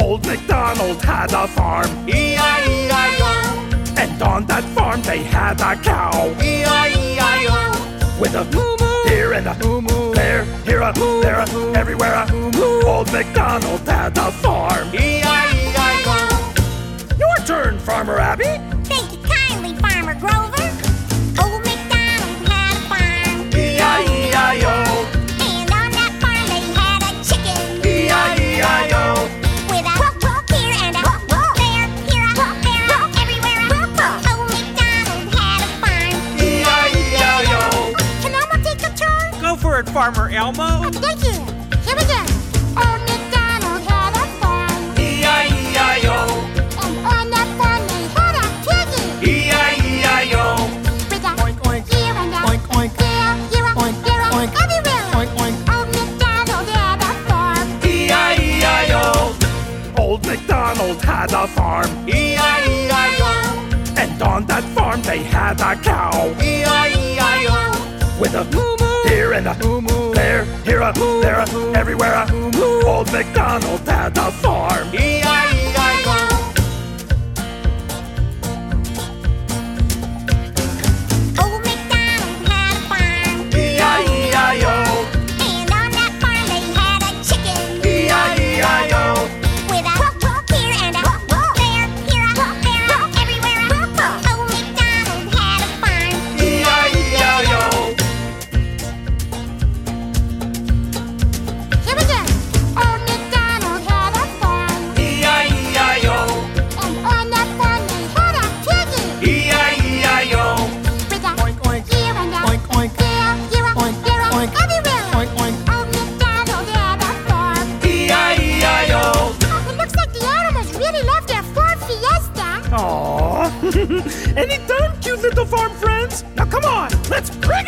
Old MacDonald had a farm, E-I-E-I-O, and on that farm they had a cow. E-I-E-I-O, with a moo moo. here and a moo moo. there, here a moo there a everywhere a moo moo. Old MacDonald had a farm. E-I-E-I-O. Go for it, Farmer Elmo. Thank you. Here we go. Old MacDonald had a farm, E-I-E-I-O. and on that farm they had a piggy. E-I-E-I-O. With a Oink, oink. here and a Oink, oink. there, here a Oink, there a oink. everywhere. Oink, oink. Old MacDonald had a farm. E-I-E-I-O. Old MacDonald had a farm, E-I-E-I-O, and on that farm they had a cow E-I-E-I-O, with a moo moo here a there, here a there a everywhere a. Old MacDonald had a farm. Any done, cute little farm friends? Now come on, let's pray.